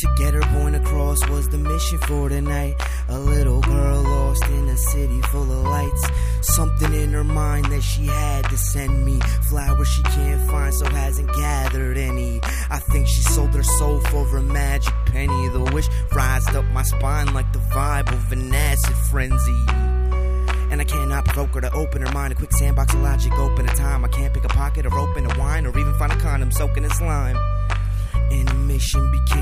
To get her point across was the mission for tonight. A little girl lost in a city full of lights. Something in her mind that she had to send me. Flowers she can't find, so hasn't gathered any. I think she sold her soul for a magic penny. The wish rised up my spine like the vibe of an acid frenzy. And I cannot provoke her to open her mind. A quick sandbox of logic, open a time. I can't pick a pocket or open a wine or even find a condom soaking in slime. And the mission became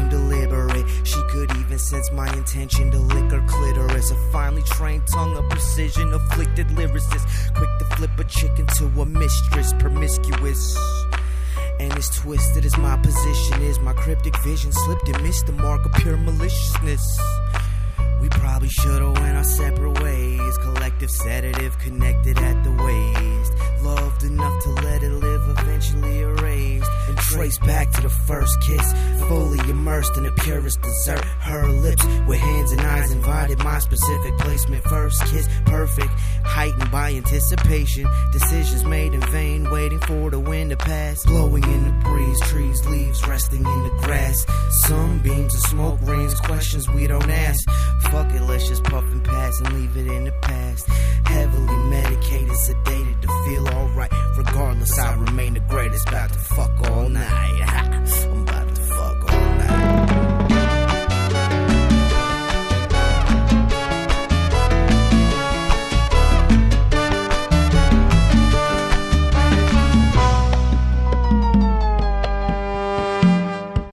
sense my intention to lick her clitoris. A finely trained tongue of precision, afflicted lyricist. Quick to flip a chicken to a mistress, promiscuous. And as twisted as my position is, my cryptic vision slipped and missed the mark of pure maliciousness. We probably should've went our separate ways. Collective sedative connected at the waist. Loved enough to And traced back to the first kiss. Fully immersed in the purest dessert. Her lips with hands and eyes invited my specific placement. First kiss, perfect. Heightened by anticipation. Decisions made in vain, waiting for the wind to pass. Blowing in the breeze, trees, leaves resting in the grass. Sunbeams and smoke rings, questions we don't ask. Fuck it, let's just puff and pass and leave it in the past. Heavily medicated, sedated to feel alright. Regardless, I remain the greatest, about to fuck.